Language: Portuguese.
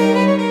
Música